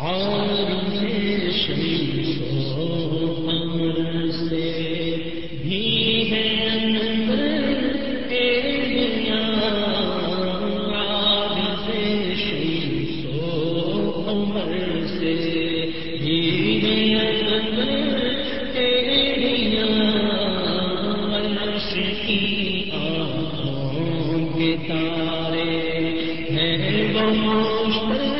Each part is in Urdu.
اور میں شریف سے تیریا تارے ہیں بہت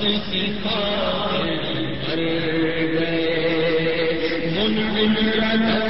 سکھائے گئے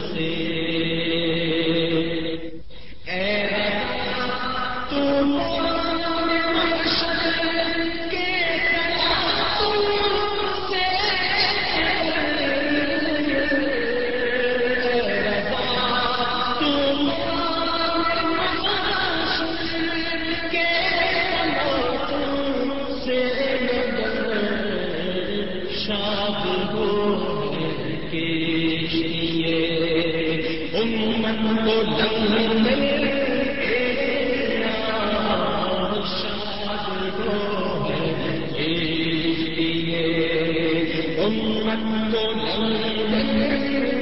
سے من کو جنگ میں امت کو جنگ میں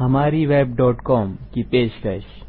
ہماری ویب ڈاٹ کام کی پیشکش